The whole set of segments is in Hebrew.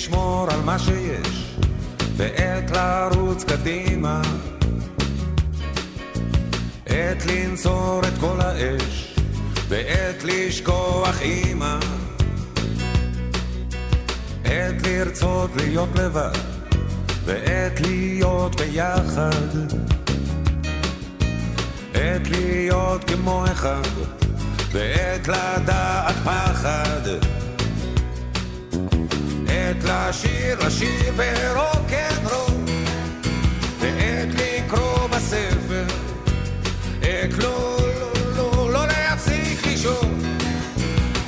לשמור על מה שיש, ועת לרוץ קדימה. עת לנצור את כל האש, ועת לשכוח אימא. עת לרצות להיות לבד, ועת להיות ביחד. עת להיות כמו אחד, ועת לדעת פחד. עת לשיר, לשיר ברוקנרול, ועת לקרוא בספר, עת לא, לא, לא, לא להפסיק לישון,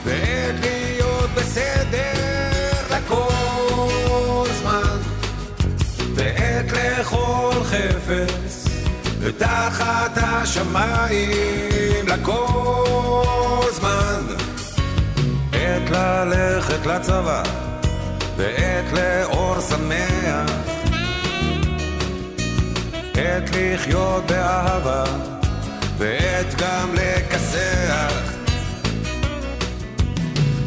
ועת להיות בסדר לכל זמן, ועת לאכול חפץ, ותחת השמיים לכל זמן, עת ללכת לצבא. ועת לאור שמח, עת לחיות באהבה, ועת גם לכסח,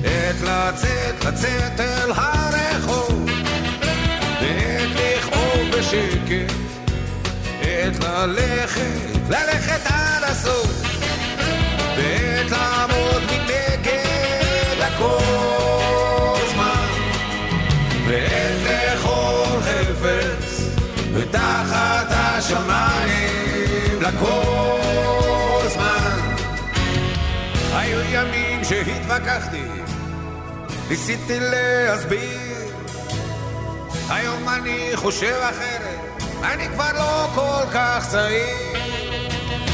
עת לצאת, לצאת אל הרחוב, ועת לכאוב בשקט, עת ללכת, ללכת עד הסוף, ועת לעמוד מנגד הכל. ועת לאכול חפץ, ותחת השמיים לכל זמן. היו ימים שהתווכחתי, ניסיתי להסביר, היום אני חושב אחרת, אני כבר לא כל כך צעיר.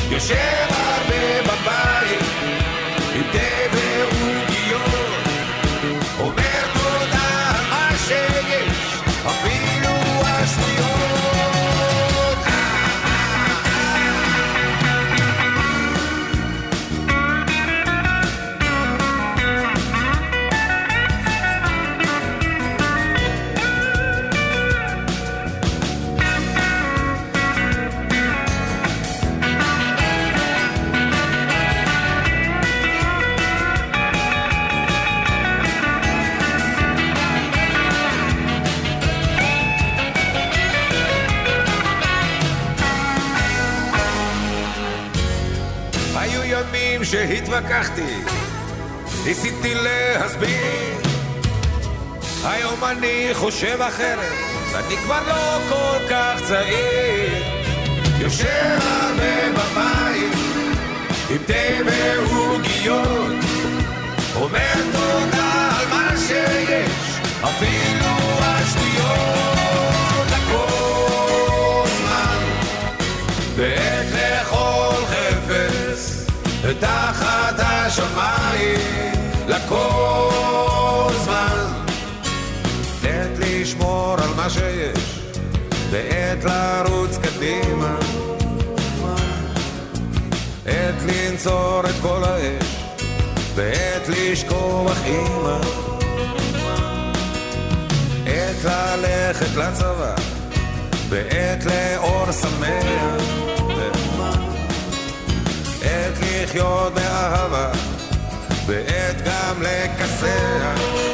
יושב הרבה בבית, עם תה ועוגיות, ימים שהתווכחתי, ניסיתי להסביר. היום אני חושב אחרת, ואני כבר לא כל כך צעיר. יושב הרבה בבית, עם תה ועוגיות, אומר תודה על מה שיש, אפילו ותחת השמיים לכל זמן. עת לשמור על מה שיש, ועת לרוץ קדימה. עת לנצור את כל האש, ועת לשכוח אימא. עת ללכת לצבא, ועת לאור שמח. לחיות באהבה, ועת גם לכסח.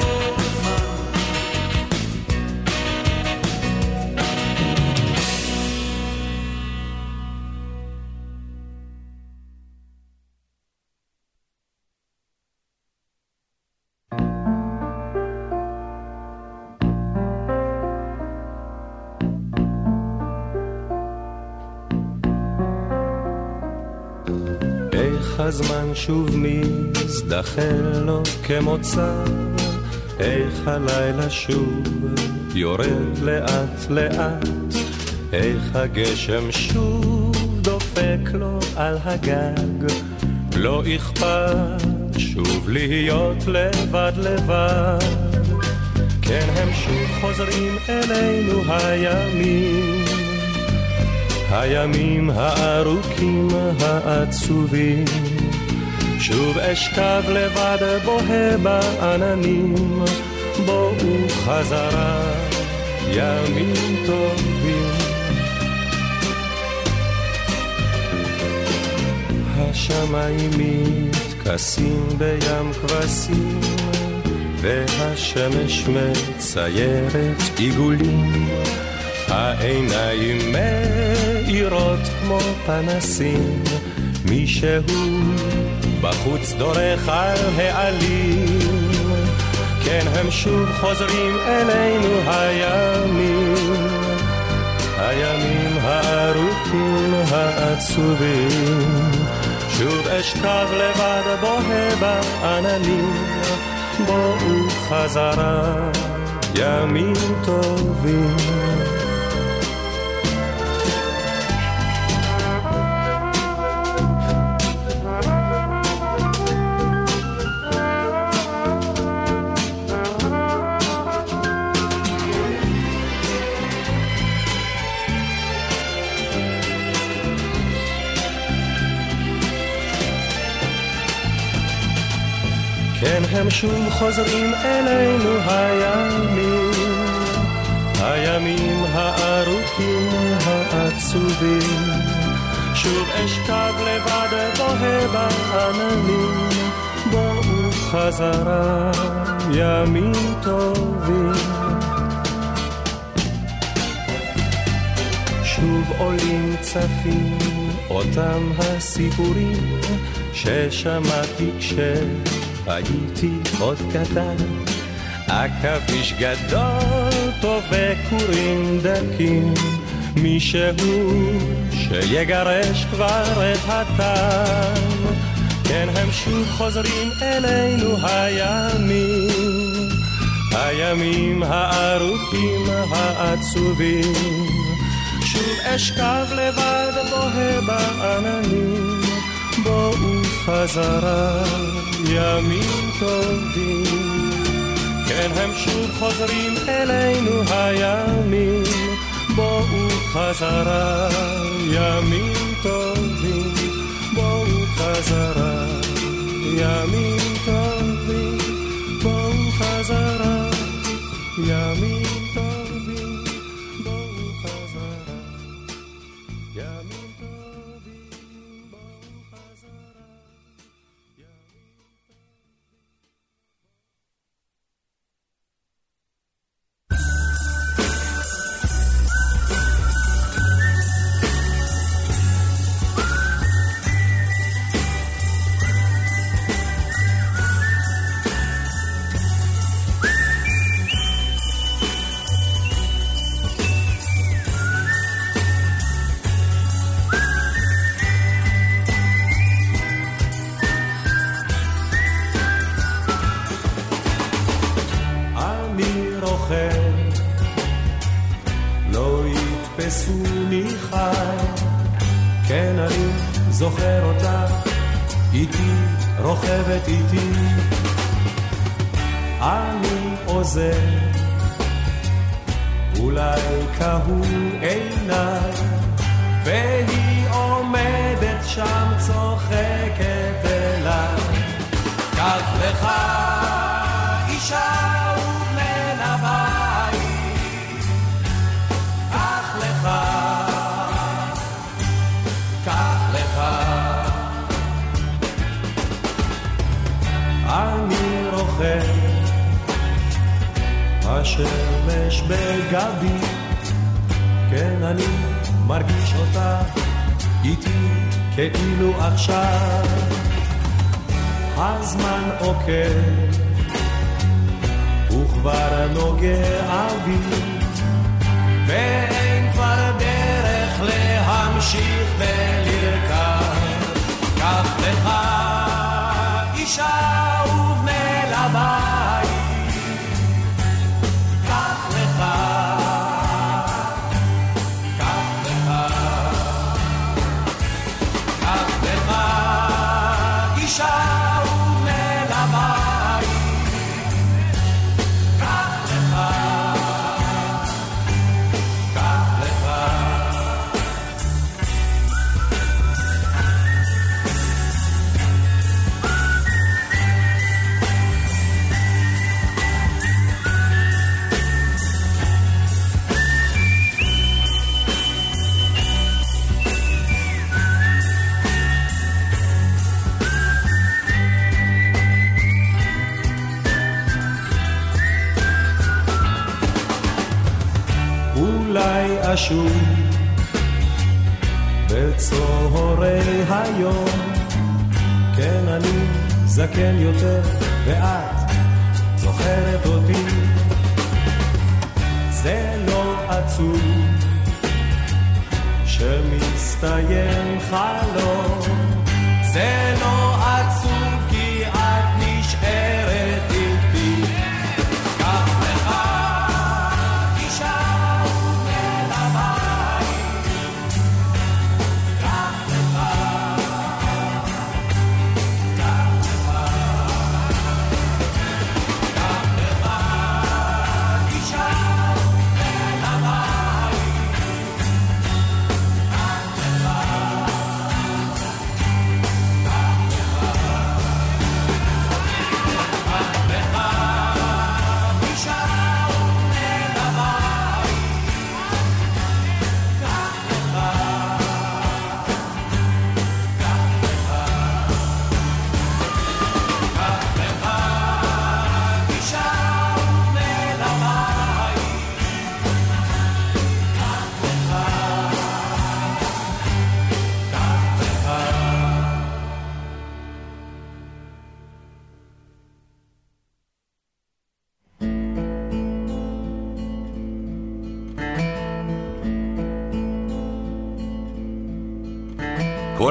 הזמן שוב מזדחל לו כמוצא, איך הלילה שוב יורד לאט לאט, איך הגשם שוב דופק לו על הגג, לא אכפת שוב להיות לבד לבד. כן, הם שוב חוזרים אלינו הימים. הימים הארוכים העצובים שוב אשכב לבד בוהה בעננים. בואו חזרה ימים טובים. השמיים מתכסים בים כבשים והשמש מציירת עיגולים, העיניים מאירות כמו פנסים, מישהו בחוץ דורך על העלים, כן הם שוב חוזרים אלינו הימים, הימים הארוכים העצובים, שוב אשכב לבד בוהה בעננים. בואו חזרה ימים טובים. שוב חוזרים אלינו הימים, הימים הארוכים העצובים. שוב אשכב לבד בוהה בעננים, בואו חזרה ימים טובים. שוב עולים צפים אותם הסיפורים ששמעתי כש... הייתי עוד קטן, עכביש גדול טוב וכורים דקים, מישהו שיגרש כבר את הטעם, כן הם שוב חוזרים אלינו הימים, הימים הארוכים העצובים, שוב אשכב לבד בוהה בעננים, בואו חזרה ימים טובים. כן, הם שוב חוזרים אלינו הימים, בואו חזרה, ימים טובים, בואו חזרה, ימים טובים, בואו חזרה, שמש בגבי, כן אני מרגיש אותה איתי כאילו עכשיו. הזמן עוקר, וכבר נוגע בי, ואין כבר דרך להמשיך ולרכב. קח לך אישה ובני לבן אשוב בצהרי היום. כן, אני זקן יותר, ואת זוכרת אותי. זה לא עצוב שמסתיים חלום, זה לא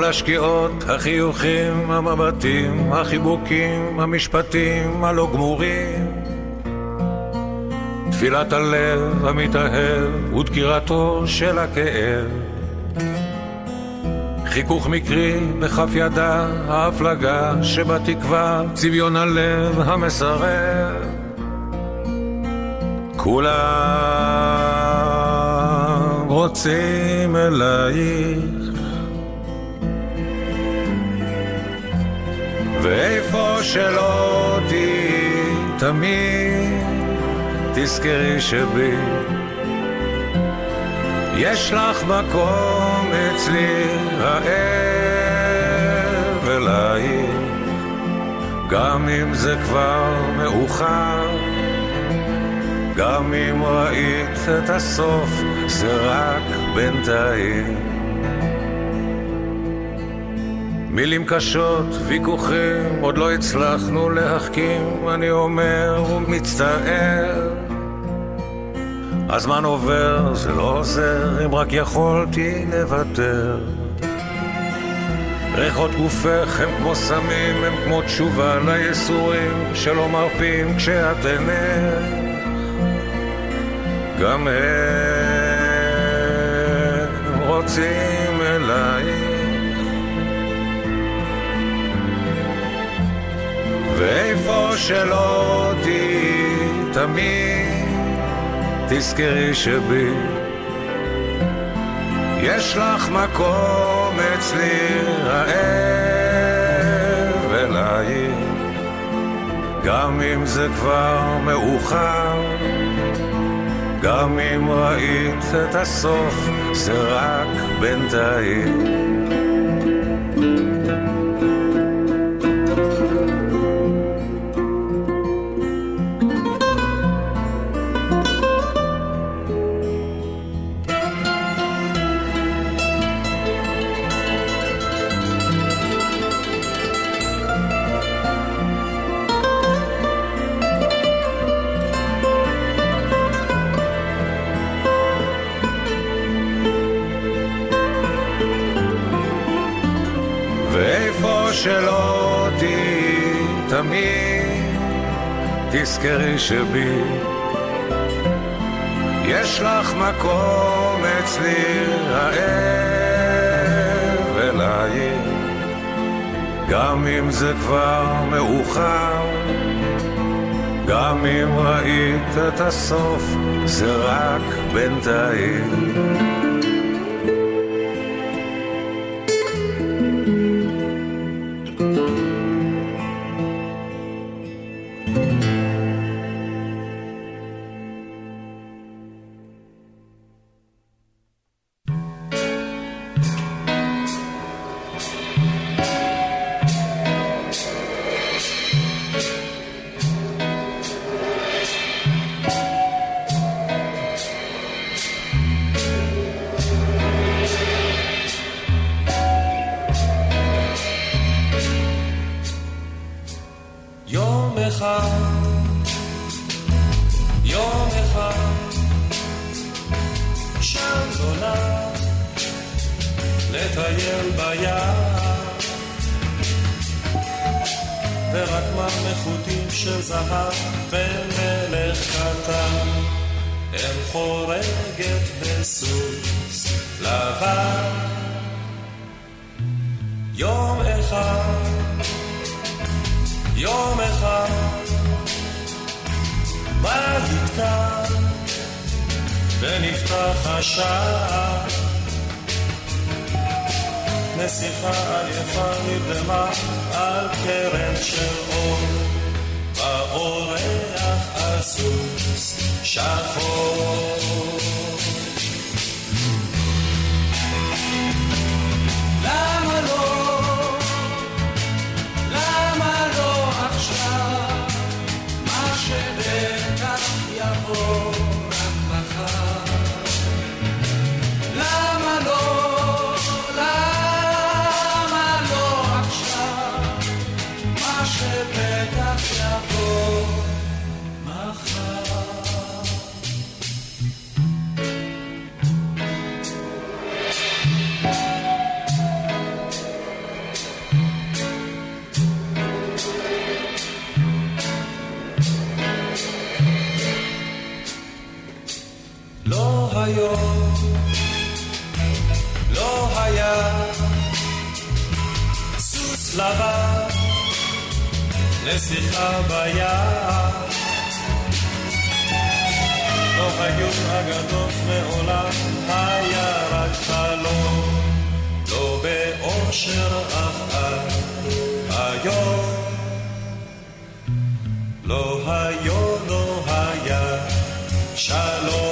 השקיעות, החיוכים, המבטים, החיבוקים, המשפטים הלא גמורים. תפילת הלב המתאהב ודקירתו של הכאב. חיכוך מקרי בכף ידה ההפלגה שבתקווה צביון הלב המסרב. כולם רוצים אלייך שלא תהיי תמיד. תזכרי שבי. יש לך מקום אצלי האב אלייך. גם אם זה כבר מאוחר גם אם ראית את הסוף זה רק בינתיים מילים קשות, ויכוחים, עוד לא הצלחנו להחכים, אני אומר ומצטער. הזמן עובר, זה לא עוזר, אם רק יכולתי לוותר. ריחות גופך הם כמו סמים, הם כמו תשובה לייסורים שלא מרפים כשאת עינך. גם הם רוצים אלייך. ואיפה שלא תהיי תמיד תזכרי שבי. יש לך מקום אצלי רעב אליי גם אם זה כבר מאוחר גם אם ראית את הסוף זה רק בינתיים תזכרי שבי. יש לך מקום אצלי רעב אליי גם אם זה כבר מאוחר גם אם ראית את הסוף זה רק בינתיים ונפתח השער נסיכה עייפה נרדמה על קרן של אור, באורח הסוס שחור. נסיכה ביער לא היו אגדות מעולם היה רק חלום. לא באושר אף אחד. היום לא היו לא היה שלום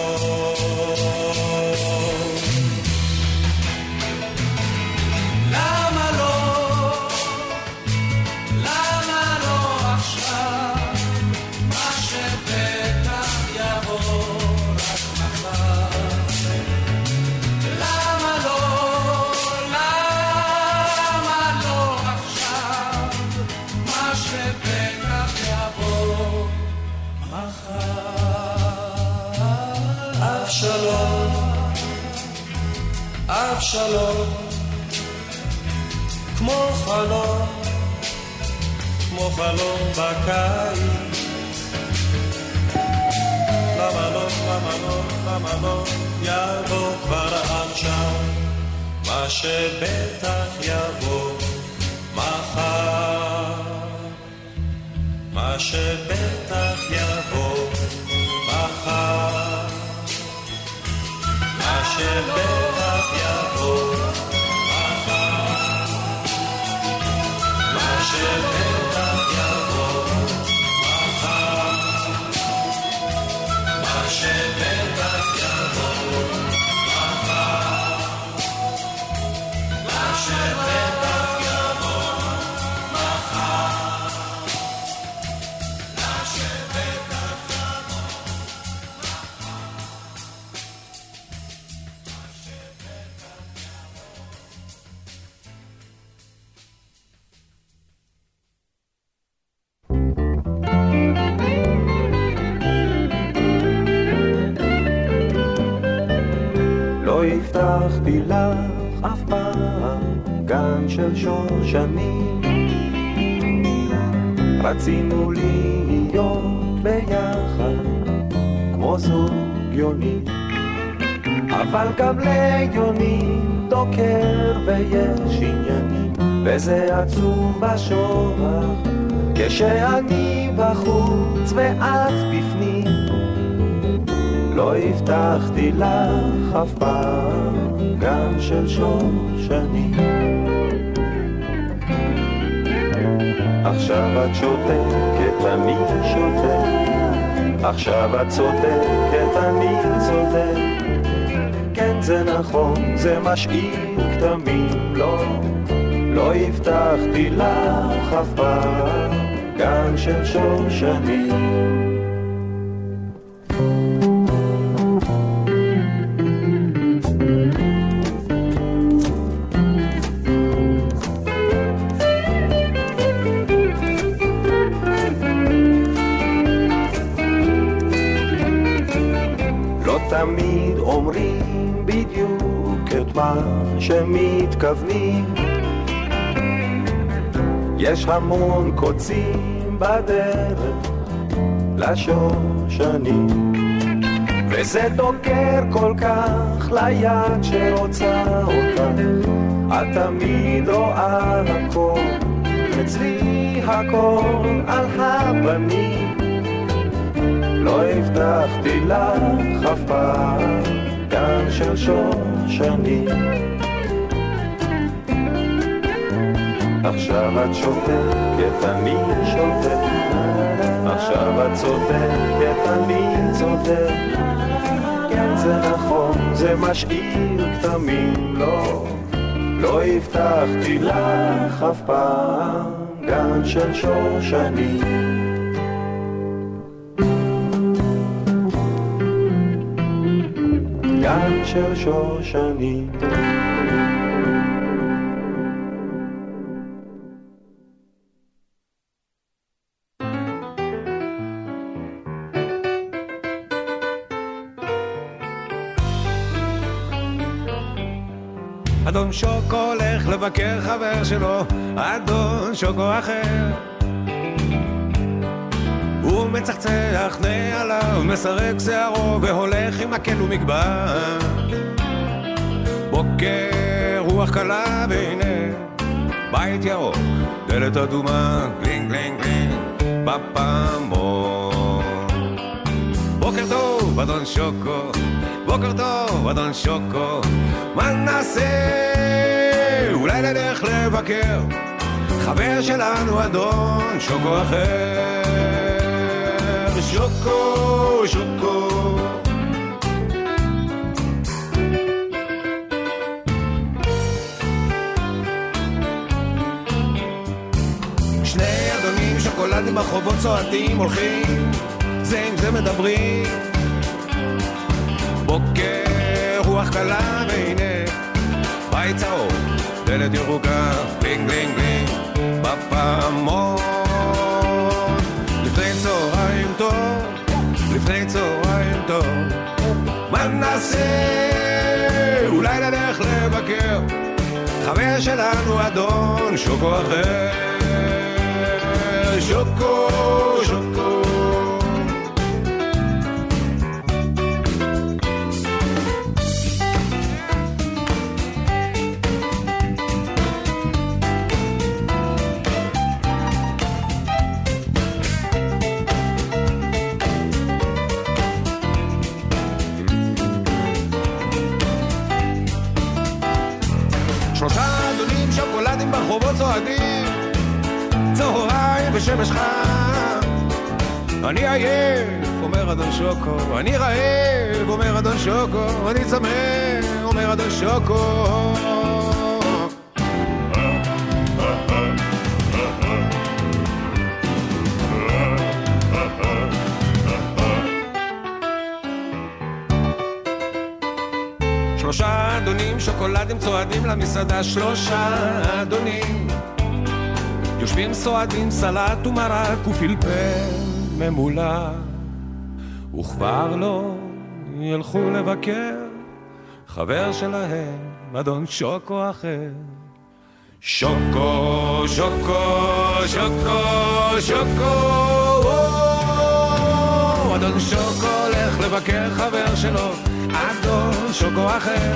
אבשלום, כמו חלום, כמו חלום בקיץ. למה לא, למה לא, למה לא, יבוא כבר עכשיו, מה שבטח יבוא מחר. מה שבטח יבוא מחר. מה שבטח רצינו להיות ביחד כמו זוג יוני אבל גם ליוני דוקר ויש עניינים וזה עצוב בשובח כשאני בחוץ ואת בפנים לא הבטחתי לך אף פעם גן של שושנים. עכשיו את שותקת, אני שותק. עכשיו את צודקת, אני צודק. כן זה נכון, זה משאיר כתמים, לא, לא הבטחתי לך אף פעם גן של שושנים. שמתכוונים. יש המון קוצים בדרך לשושנים. וזה דוקר כל כך ליד שרוצה אותך, את תמיד רואה הכל, אצלי הכל על הפנים. לא הבטחתי לך אף פעם גן של שושנים. עכשיו את שותקת, אני שותק. עכשיו את צודקת, אני צודק. כן, זה נכון, זה משאיר כתמים, לא, לא הבטחתי לך אף פעם גן של שושנים. גן של שושנים. אדון שוקו הולך לבקר חבר שלו, אדון שוקו אחר. הוא מצחצח נעליו, מסרק שערו, והולך עם מקל ומגבר. בוקר, רוח קלה, והנה, בית ירוק, דלת אדומה, גלינג גלינג גלינג, בפעמון. בוקר טוב, אדון שוקו, בוקר טוב, אדון שוקו, מה נעשה? אולי נלך לבקר חבר שלנו, אדון שוקו אחר. שוקו, שוקו. שני אדונים שוקולדים ברחובות צועדים הולכים זה עם זה מדברים בוקר רוח קלה והנה בית צהוב דלת ירוקה בלינג בלינג בלינג בפעמון. לפני צהריים טוב לפני צהריים טוב. מה נעשה? אולי נלך לבקר. חבר שלנו אדון שוקו אחר. שוקו שוקו צהריים בשמש חם. אני עייף, אומר אדון שוקו אני רעב, אומר אדון שוקו אני צמא, אומר אדון שוקו. שלושה אדונים שוקולדים צועדים למסעדה שלושה אדונים יושבים סועדים סלט ומרק ופלפל ממולא. וכבר לא ילכו לבקר חבר שלהם אדון שוקו אחר. שוקו, שוקו, שוקו, שוקו או, אדון שוקו הולך לבקר חבר שלו אדון שוקו אחר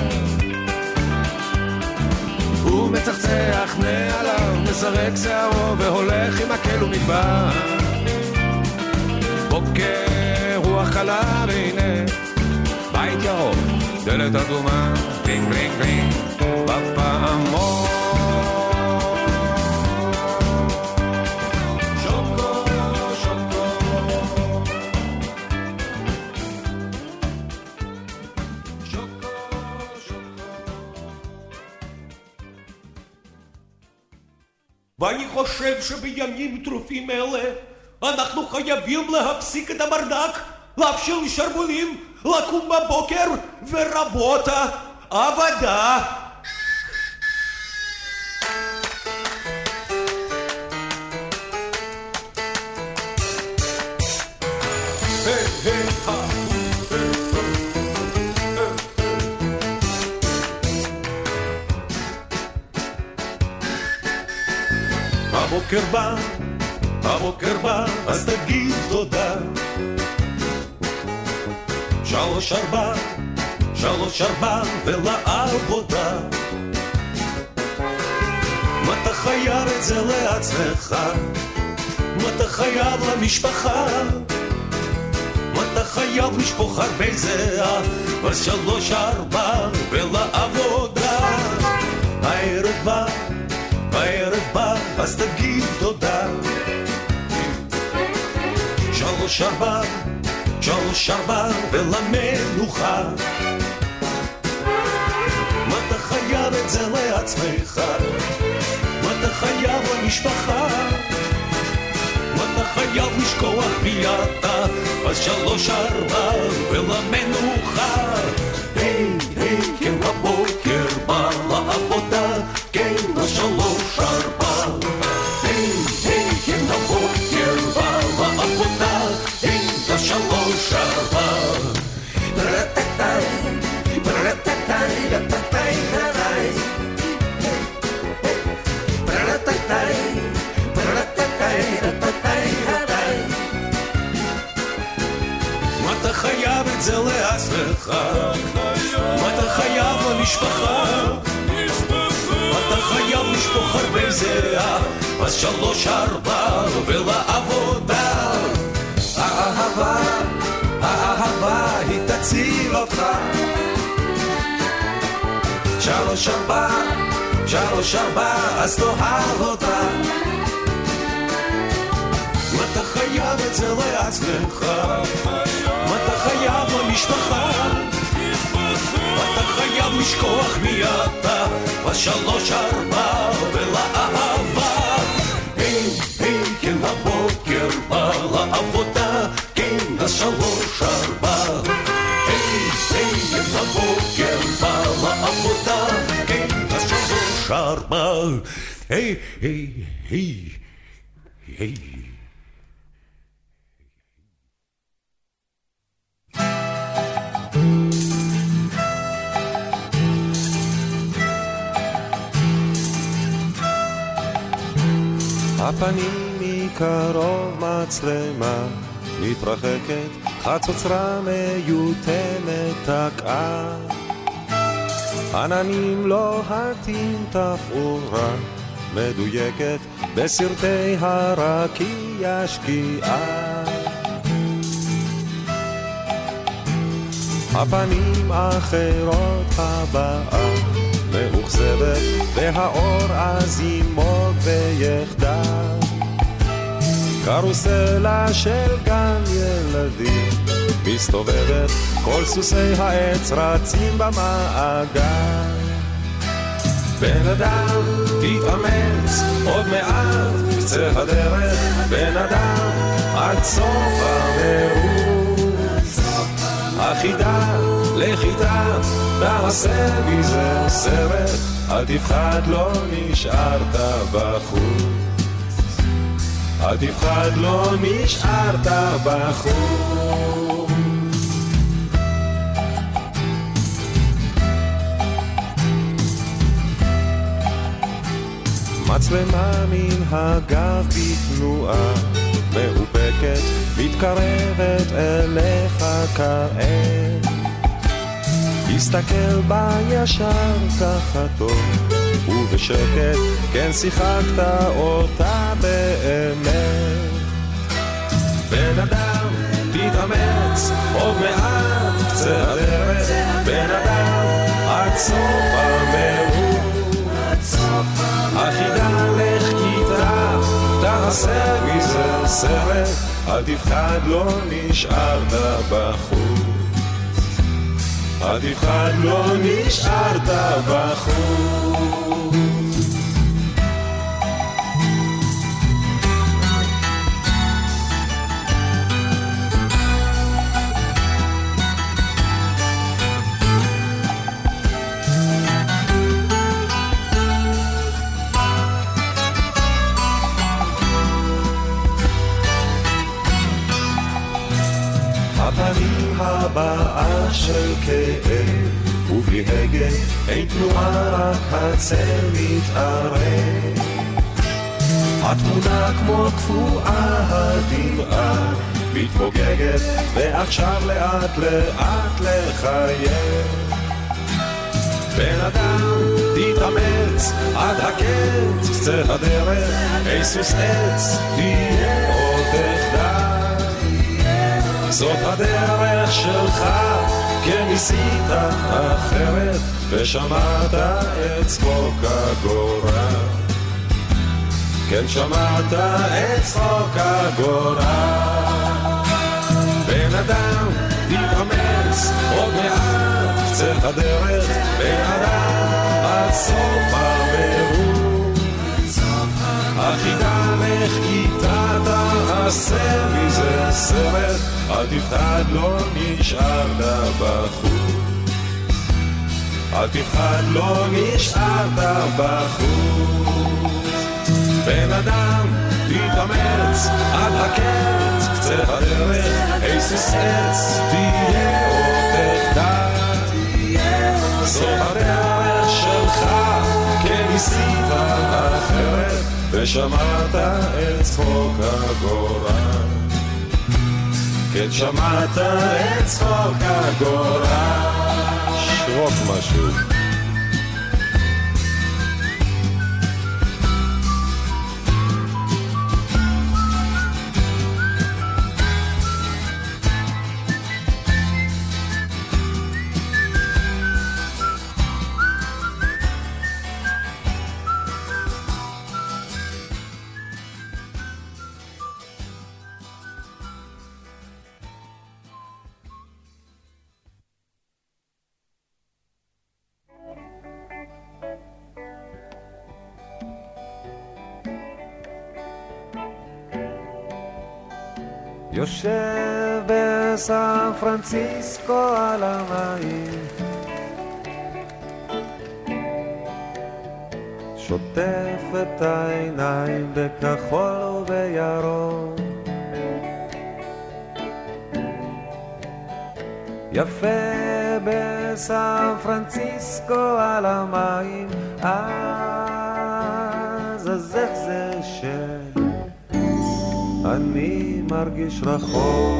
הוא מצחצח נעליו, מסרק שערו והולך עם מקל ומדבר בוקר רוח קלה והנה בית ירוק, דלת אדומה, בלינג בלינג בלינג בפעמון ואני חושב שבימים טרופים אלה אנחנו חייבים להפסיק את הברדק, להפשיל שרוולים, לקום בבוקר ורבותה, עבודה. הבוקר בא, הבוקר בא, אז תגיד תודה. שלוש ארבע, שלוש ארבע ולעבודה. מה אתה חייב את זה לעצמך? מה אתה חייב למשפחה? מה אתה חייב לשפוך הרבה זהה? בשלוש ארבע ולעבודה. הערב בא, אז תגיד תודה. שלוש ארבע, שלוש ארבע ולמנוחה. מה אתה חייב את זה לעצמך? מה אתה חייב למשפחה? מה אתה חייב לשכוח מי אתה? אז שלוש ארבע ולמנוחה. היי, היי, כן הבוקר שלוש ארבע ולעבודה. האהבה, האהבה היא תציל אותך. שלוש ארבע, שלוש ארבע, אז תאהב אותה. מה אתה חייב את זה לעצמך? מה אתה חייב למשפחה? אתה חייב לשכוח מי אתה? בשלוש ארבע ולאהבה. כן השלוש ארבע. היי, כן הבוקר בא לעבודה, כן השלוש ארבע. היי, היי, היי, היי. הפנים מקרוב מצלמה מתרחקת, חצוצרה מיותמת תקעה. עננים לוהטים תפאורה מדויקת בסרטי הרקיע שקיעה. הפנים אחרות הבאה מאוכזבת והאור אז ימוג ויחדל קרוסלה של גן ילדים. מסתובבת כל סוסי העץ רצים במעגל. בן אדם תתאמץ עוד מעט קצה הדרך. בן אדם עד סוף המרוץ. החידה לחידה תעשה מזה סרט. אל תפחד לא נשארת בחוץ אל תפחד לא נשארת בחוץ. מצלמה מן הגב בתנועה מאופקת מתקרבת אליך כעת. הסתכל בה ישר טוב ובשקט כן שיחקת אותה באמת. בן אדם תתאמץ עוד מעט קצה הדרך. בן אדם עד סוף המרוץ החידה לך כיתה תעשה מזה סרט. אל תפחד לא נשארת בחוץ אל תפחד לא נשארת בחוץ הצל מתערב. התמונה כמו קפואה הדמעה מתפוגגת ועכשיו לאט לאט לחייב בן אדם תתאמץ עד הקץ קצה הדרך היסוס עץ תהיה עוד תחדל זאת הדרך שלך כן ניסית אחרת ושמעת את צחוק הגורל. כן שמעת את צחוק הגורל. בן אדם תתאמץ עוד מעט קצה הדרך בן אדם עד סוף המרוץ החידה לך איתה תעשה מזה סרט אל תפחד לא נשארת בחוץ. אל תפחד לא נשארת בחוץ. בן אדם תתאמץ עד הקץ קצה הדרך היסוס עץ תהיה עוד תחדל זאת הדרך שלך כן ניסית אחרת ושמעת את צחוק הגורל. כן שמעת את צחוק הגורל. שרוק משהו בסן פרנסיסקו על המים שוטף את העיניים בכחול ובירוק. יפה בסן פרנסיסקו על המים אז אז איך זה שאני מרגיש רחוק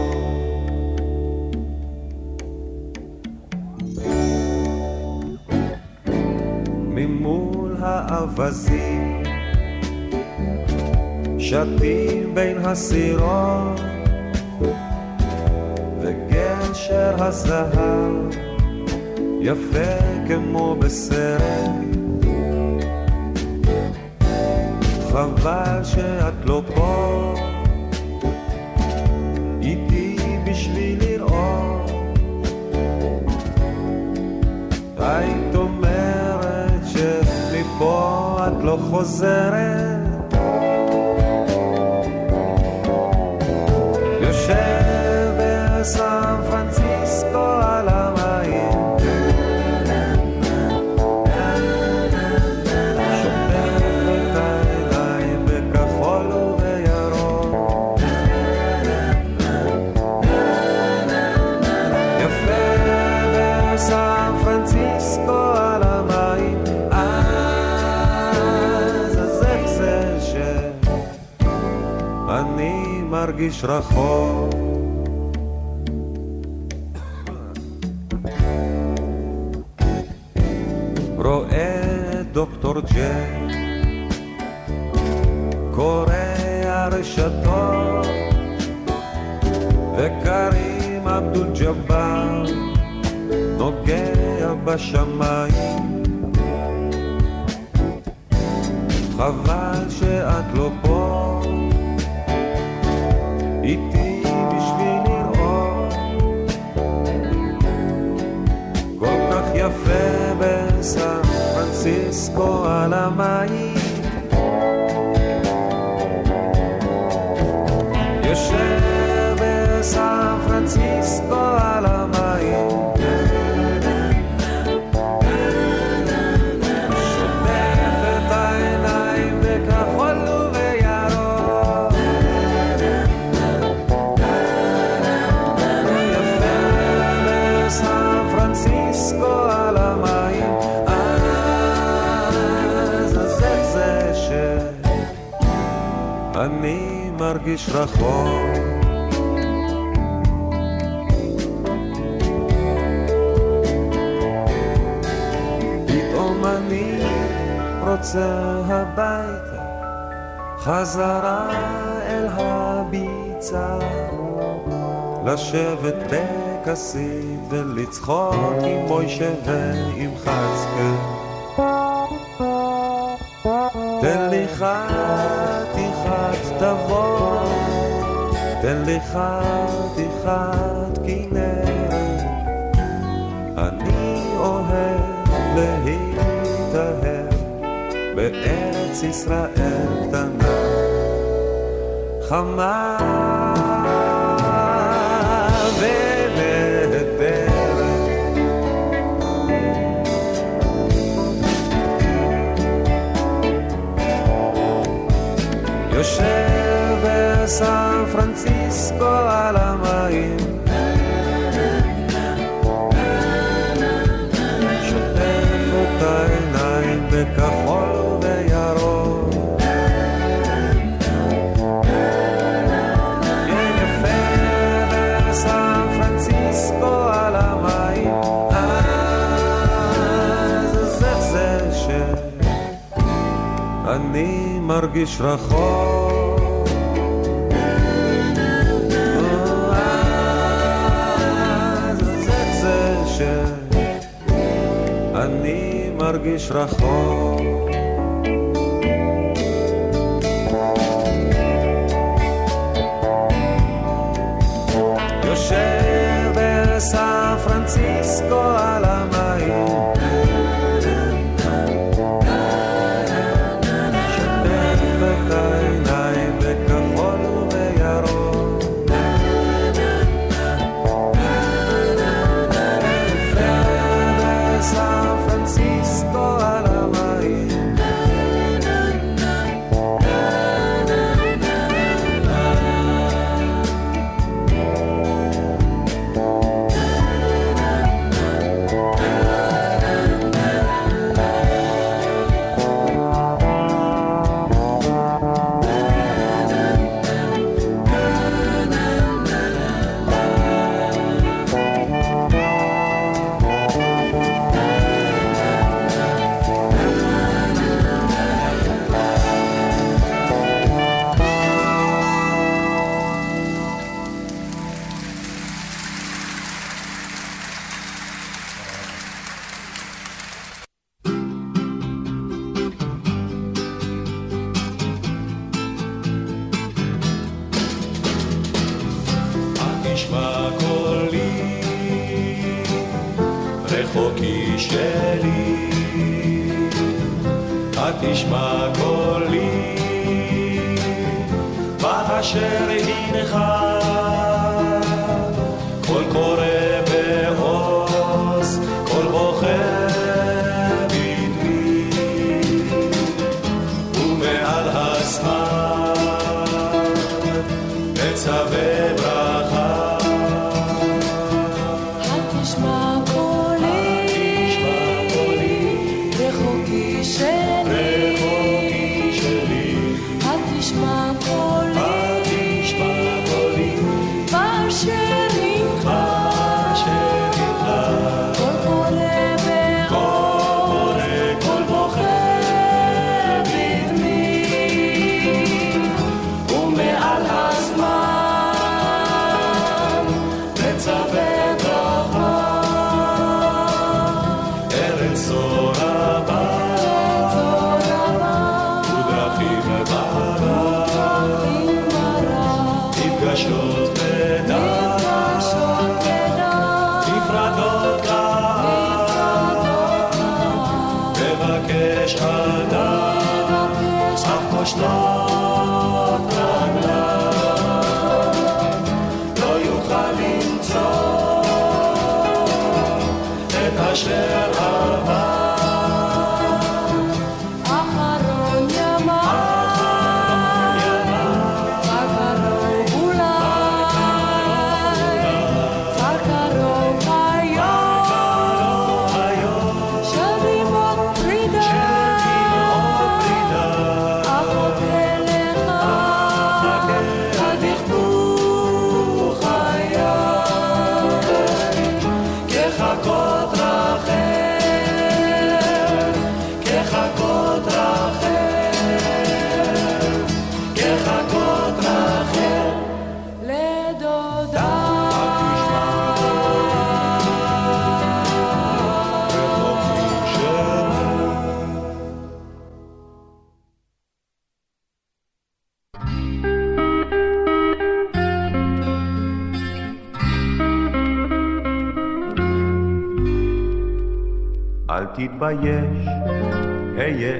הסירות וגשר הזהב יפה כמו בסרט חבל שאת לא פה איתי בשביל לראות. היית אומרת שמפה את לא חוזרת מרגיש רחוק. רואה דוקטור ג'ק קורא הרשתות וקרים אבדול ג'באר נוגע בשמיים. חבל שאת לא פה פרנסיסקו על המים מרגיש רחוק. פתאום אני רוצה הביתה, חזרה אל הביצה, לשבת בכסית ולצחוק עם מוישה ועם חצקה. תן לי חתיכת תבוא, תן לי חתיכת כנרת, אני אוהב להתאהב בארץ ישראל קטנה, חמה. יושב בסן פרנסיסקו על המים שוטף את העיניים בכחול וירוק. כן יפה בסן פרנסיסקו על המים אז זה זה שאני מרגיש רחוק מרגיש רחוק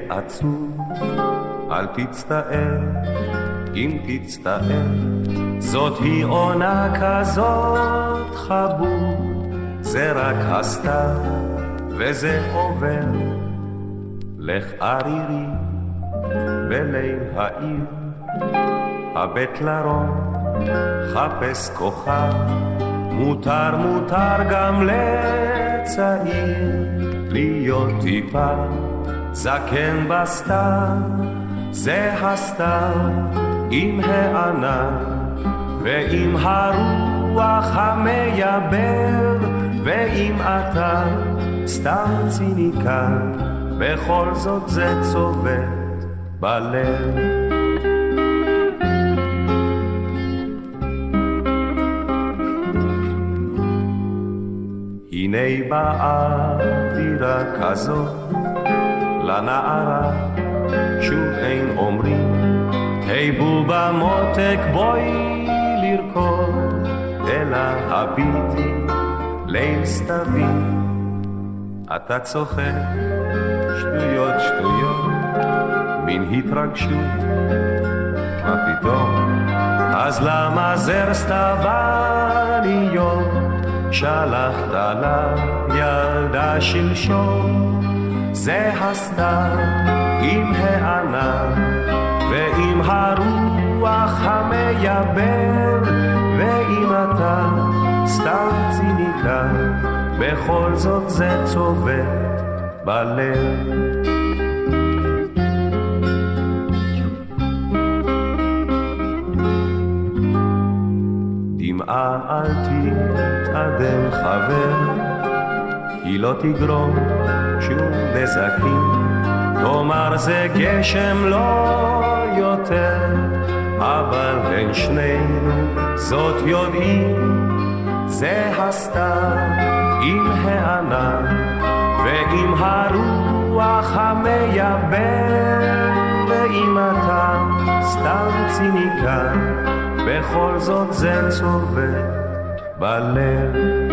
עצוב, אל תצטער, אם תצטער. זאת היא עונה כזאת חבוב, זה רק הסתיו, וזה עובר. לך ערירי בליל העיר, הבט לרום, חפש כוכב, מותר מותר גם לצעיר להיות טיפה זקן בסתיו, זה הסתיו עם הענן ועם הרוח המייבר ואם אתה סתם ציניקן בכל זאת זה צובט בלב. הנה באה דירה כזאת לנערה, שוב אין אומרים, היי בובה מותק בואי לרקוד, אלא הביטי ליל סתווי. אתה צוחק, שטויות שטויות, מין התרגשות, מה פתאום? אז למה זר סתווניות? שלחת לילדה שלשום, זה הסתיו עם הענן ועם הרוח המייבר, ואם אתה סתם ציניקן, בכל זאת זה צובט בלב. אל תתאדם חבר, היא לא תגרום שום נזקים. תאמר זה גשם לא יותר, אבל בין שנינו זאת יודעים, זה הסתיו עם הענן ועם הרוח המייבר, ואם אתה סתם ציניקן, בכל זאת זה צובט בלב.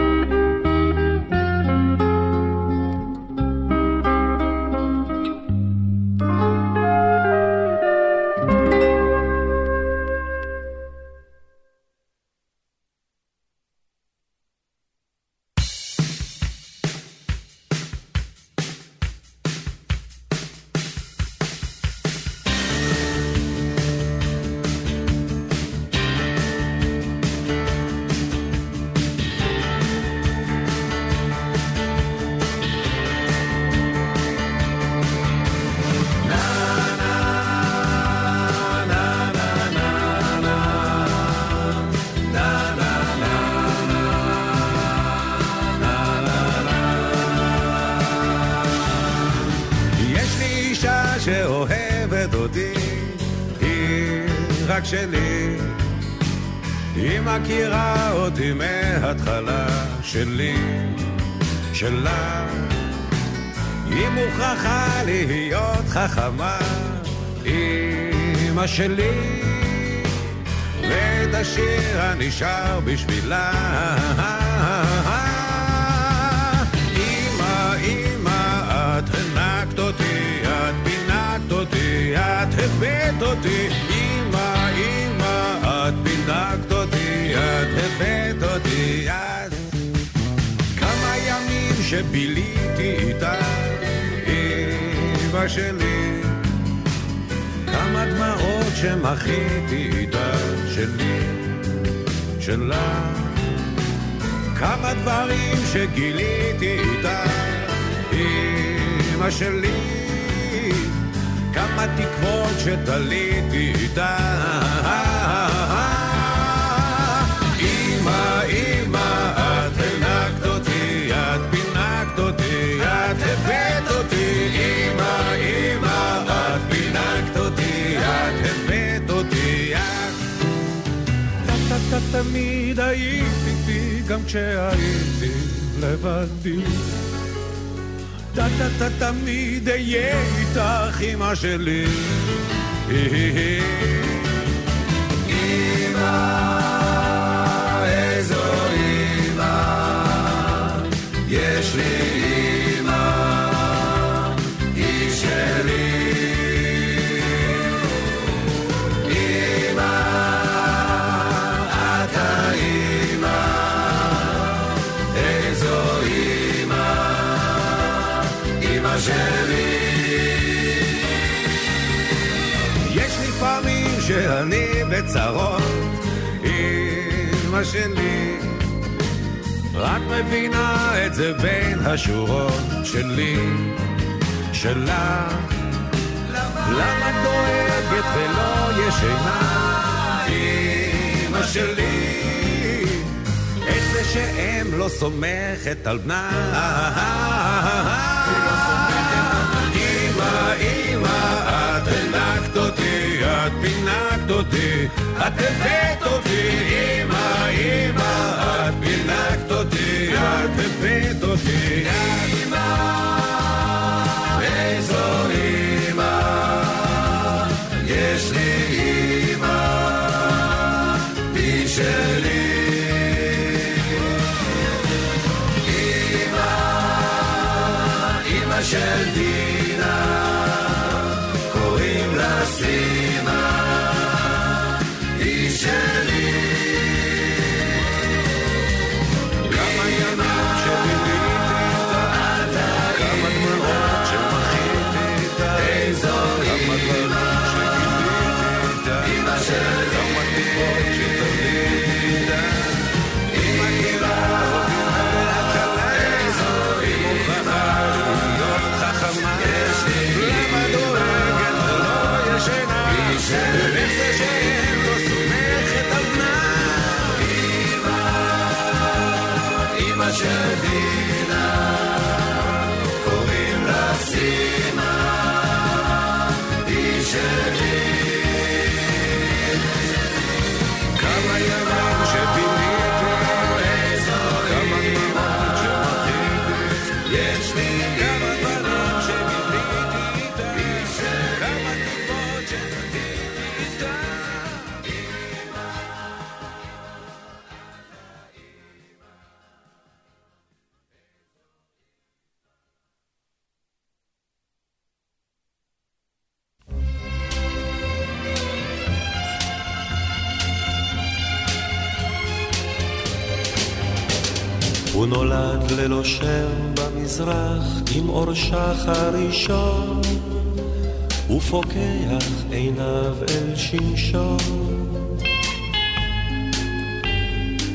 שלי. היא מכירה אותי מההתחלה שלי, שלה. היא מוכרחה להיות חכמה, אמא שלי. ואת השיר הנשאר בשבילה. אמא, אמא, את הנקת אותי, את פינקת אותי, את הבאת אותי. את... כמה ימים שביליתי איתה, אמא שלי. כמה דמעות שמחיתי איתה, שלי, שלה. כמה דברים שגיליתי איתה, אמא שלי. כמה תקוות שתליתי איתה. תמיד היית איתי, גם כשהייתי לבדי. טה-טה-טה תמיד אהיה איתך, אמא שלי. אמא, שלי. רק מבינה את זה בין השורות שלי, שלה. למה את דואגת ולא ישנה, אמא שלי? את זה שאם לא סומכת על בנה. אמא, אמא, הנקת אותי, את פינקת אותי, את הבאת אותי, אמא, אמא, את פינקת אותי, את הבאת אותי. אמא, ופוקח עיניו אל שמשון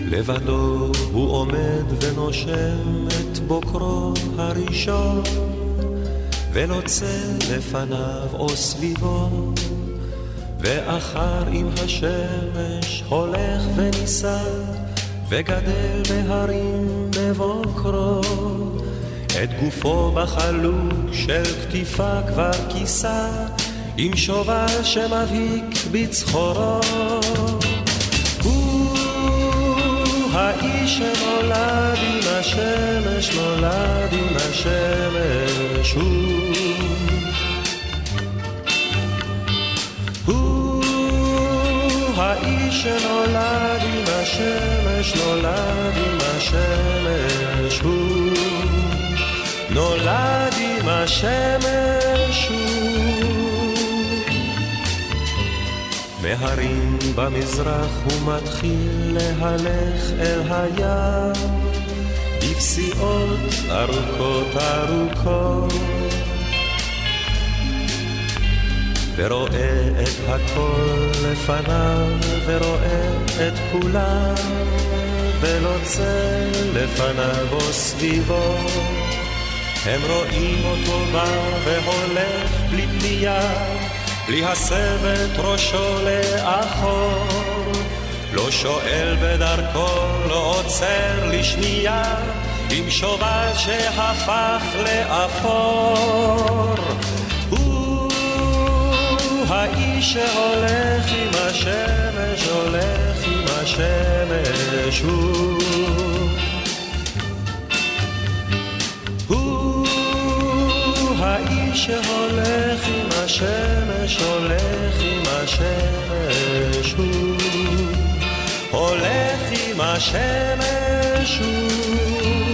לבדו הוא עומד ונושם את בוקרו הראשון ולא צל לפניו או סביבו ואחר עם השמש הולך ונישא וגדל בהרים בבוקרו את גופו בחלוק של כתיפה כבר כיסה עם שובל שמבהיק בצחורו. הוא האיש שנולד עם השמש נולד עם השמש הוא. האיש שנולד עם השמש, נולד עם השמש, הוא נולד עם השמש, מהרים במזרח הוא מתחיל להלך אל הים. בפסיעות ארוכות ארוכות. ורואה את הכל לפניו, ורואה את כולם, ולא צל לפניו או סביבו. הם רואים אותו בא והולך בלי פנייה, בלי הסב את ראשו לאחור. לא שואל בדרכו, לא עוצר לשנייה, עם שובל שהפך לאפור. האיש שהולך עם השמש, הולך עם השמש, הוא. הוא שהולך עם השמש, הולך עם השמש, הוא. הולך עם השמש, הוא.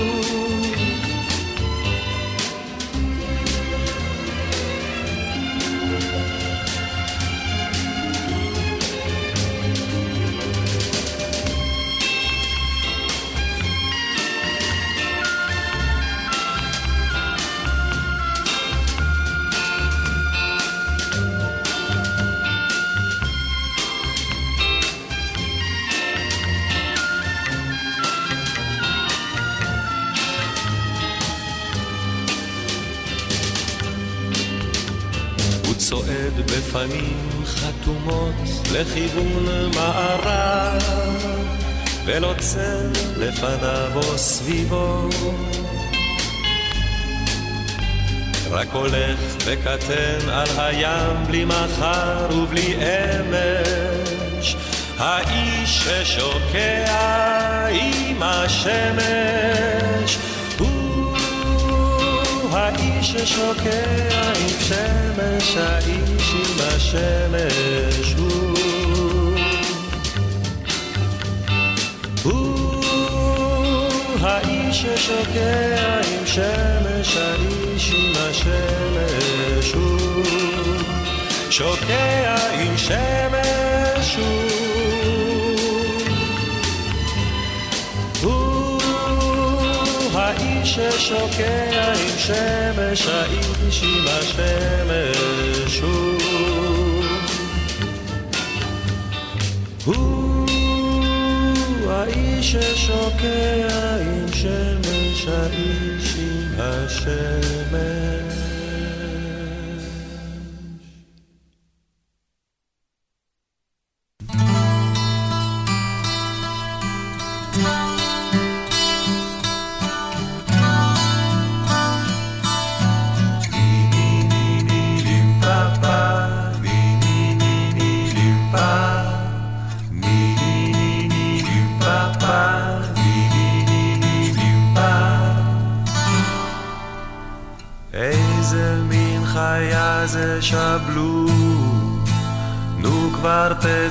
בפנים חתומות לכיוון מערב, ולא צל לפניו או סביבו. רק הולך וקטן על הים בלי מחר ובלי אמש, האיש ששוקע עם השמש. האיש ששוקע עם שמש, האיש עם השמש הוא. האיש ששוקע עם שמש, האיש עם השמש הוא. שוקע עם שמש הוא. ששוקע עם שמש, האיש עם השמש הוא. הוא האיש ששוקע עם שמש, האיש עם השמש.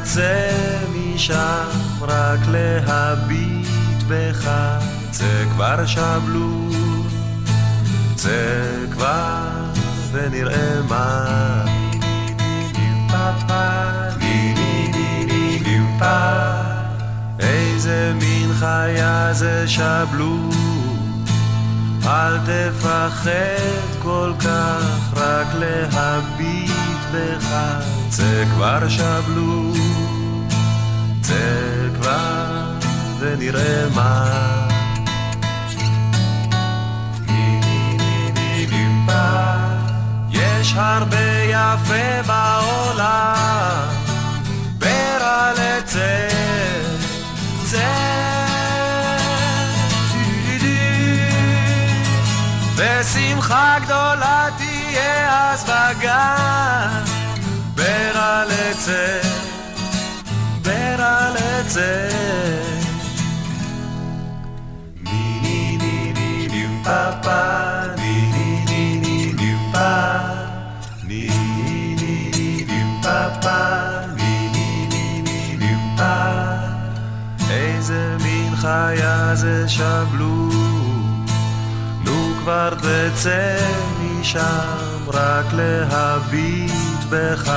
תצא משם, רק להביט בך, צא כבר שבלו, צא כבר ונראה מה. איזה מין חיה זה שבלו, אל תפחד כל כך, רק להביט בך, צא כבר שבלו, צא כבר ונראה מה. יש הרבה יפה בעולם, ברע לצא, צא ושמחה גדולה תהיה אז בגן, פה פה, ני ני ני ני ני פה, ני ני ני ני פה פה, ני ני ני ני ני פה. איזה מין חיה זה בך,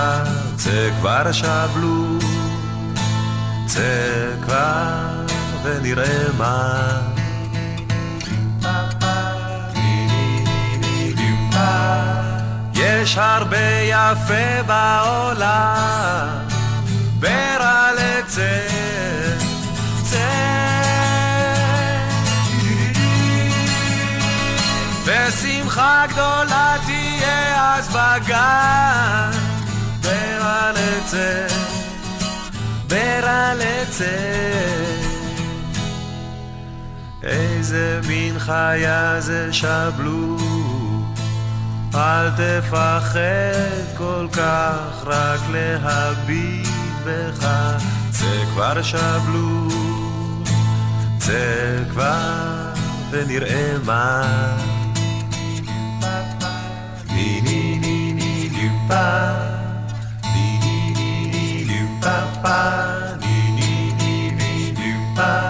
צא כבר שבלו, צא כבר ונראה מה. יש הרבה יפה בעולם, ברע לצא, צא גדולה תהיה אז בגן, ברע לצא. איזה מין חיה זה שבלו, אל תפחד כל כך, רק להביט בך, צא כבר שבלו, צא כבר ונראה מה. Ni ni ni ni du pa. Ni ni ni ni du papa. Ni ni ni ni pa.